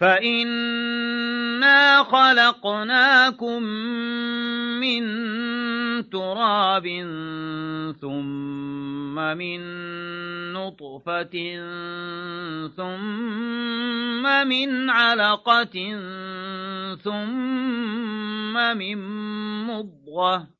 فإنا خلقناكم من تراب ثم من نطفة ثم من علقة ثم من مضغة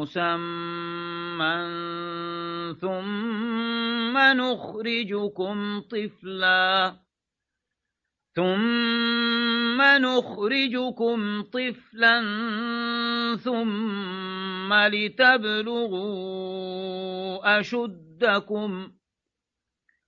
مسمى ثم نخرجكم طفلا. ثم نخرجكم طفلا ثم لتبلغوا أشدكم.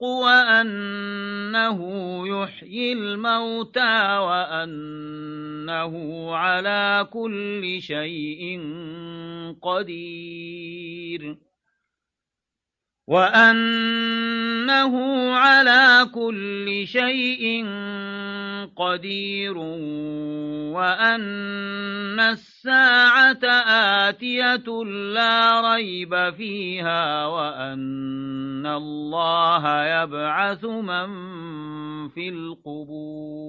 وأنه يحيي الموتى وأنه على كل شيء قدير. وأنه على كل شيء قدير وأن الساعة آتية لا ريب فيها وأن الله يبعث من في القبور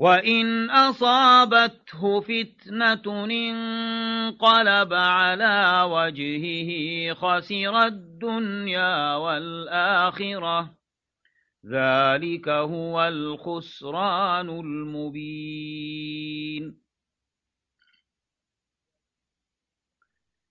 وإن أصابته فتنة انقلب على وجهه خسر الدنيا والآخرة ذلك هو الخسران المبين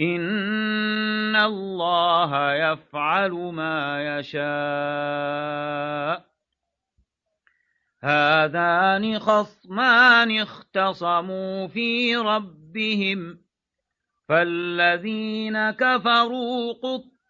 إن الله يفعل ما يشاء. هذان خصمان اختصموا في ربهم فالذين كفروا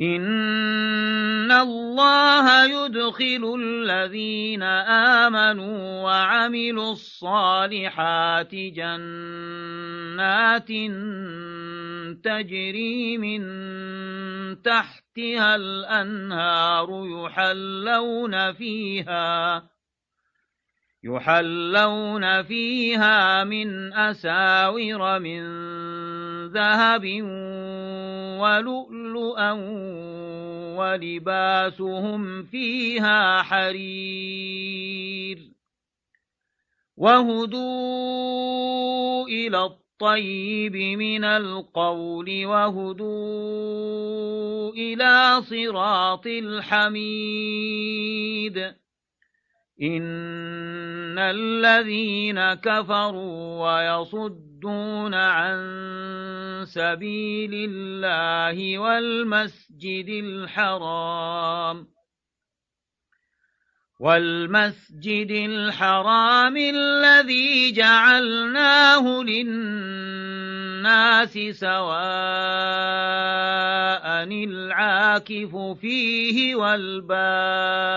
إن الله يدخل الذين آمنوا وعملوا الصالحات جنات تجري من تحتها الأنهار يحلون فيها يحلون فيها من أساور من ذهب ولؤلؤا ولباسهم فيها حرير وهدوا إلى الطيب من القول وهدوا إلى صراط الحميد إن الذين كفروا ويصدون عن سبيل الله والمسجد الحرام. والمسجد الحرام الذي جعلناه للناس سواء العاكف فيه والباد.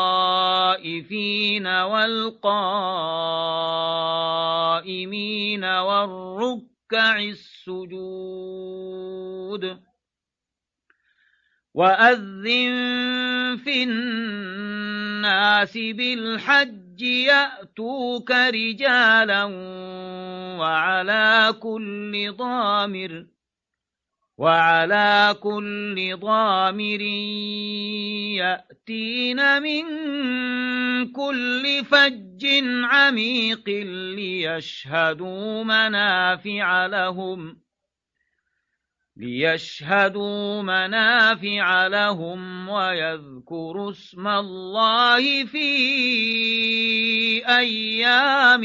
للطائفين والقائمين والركع السجود وأذن في الناس بالحج يأتوك رجالا وعلى كل ضامر وعلى كل ضامر يأتين من كل فج عميق ليشهدوا منافع لهم ليشهدوا منافع لهم ويذكروا اسم الله في أيام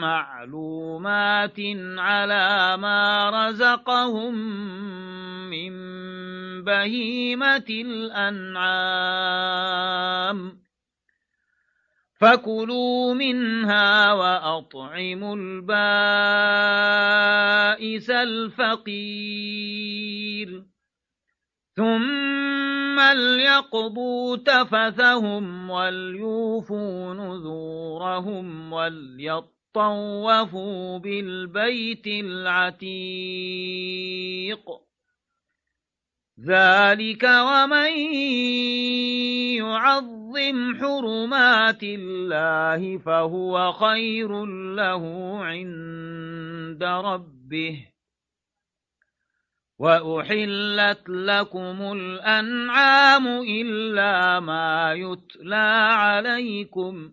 معلومات على ما رزقهم من بهيمة الأنعام فكلوا منها وأطعموا البائس الفقير ثم ليقضوا تفثهم وليوفوا نذورهم وليطوفوا بالبيت العتيق. ذلك ومن يعظم حرمات الله فهو خير له عند ربه. وأحلت لكم الأنعام إلا ما يتلى عليكم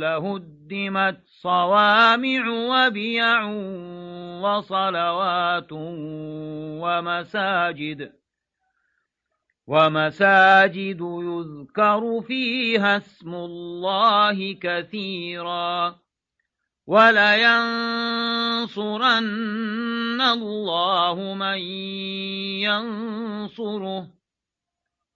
لهدمت صوامع وبيع وصلوات ومساجد ومساجد يذكر فيها اسم الله كثيرا ولينصرن الله من ينصره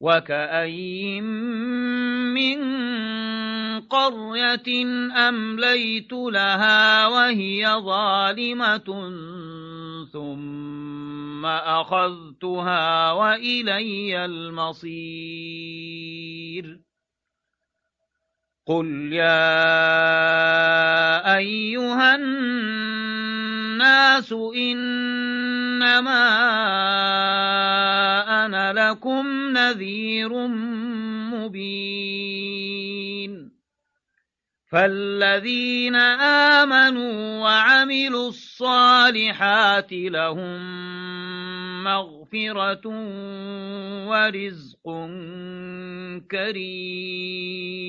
وكأي من قرية أمليت لها وهي ظالمة ثم أخذتها وإلي المصير قل يا أيها الناس إنما أنا لكم نذير مبين. فالذين آمنوا وعملوا الصالحات لهم مغفرة ورزق كريم.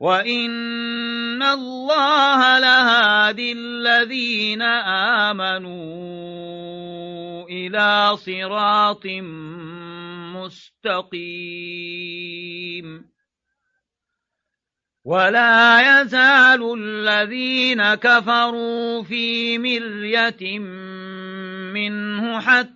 وإن الله لهادي الذين آمنوا إلى صراط مستقيم ولا يزال الذين كفروا في مرية منه حتى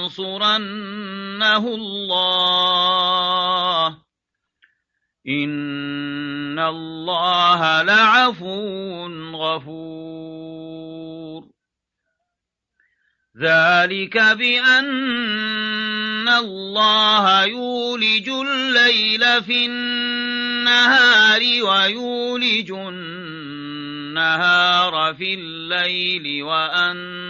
لينصرنه الله إن الله لعفو غفور. ذلك بأن الله يولج الليل في النهار ويولج النهار في الليل وأن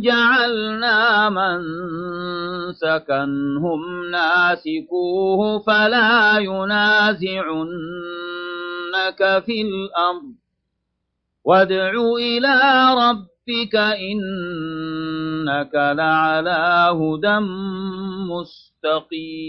جعلنا من سكنهم ناسكوه فلا ينازعنك في الأمر وادع إلى ربك إنك لعلى هدى مستقيم.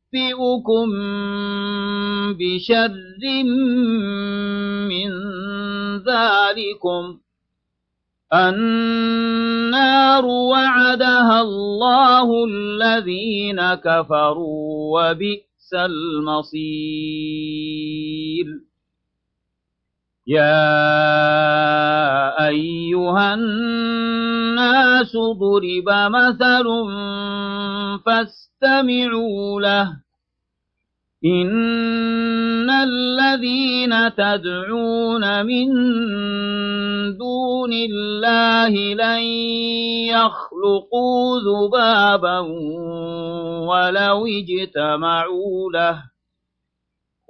أنبئكم بشر من ذلكم. النار وعدها الله الذين كفروا وبئس المصير. يا أيها الناس ضرب مثل فاستمعوا له إن الذين تدعون من دون الله لن يخلقوا ذبابا ولو اجتمعوا له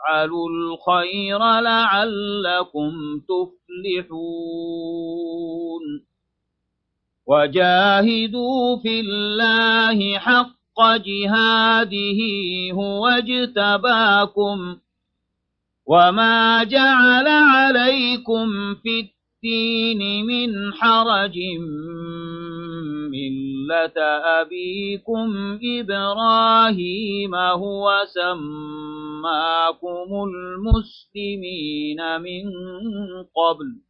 وافعلوا الخير لعلكم تفلحون. وجاهدوا في الله حق جهاده هو اجتباكم. وما جعل عليكم الدين من حرج ملة أبيكم إبراهيم هو سماكم المسلمين من قبل.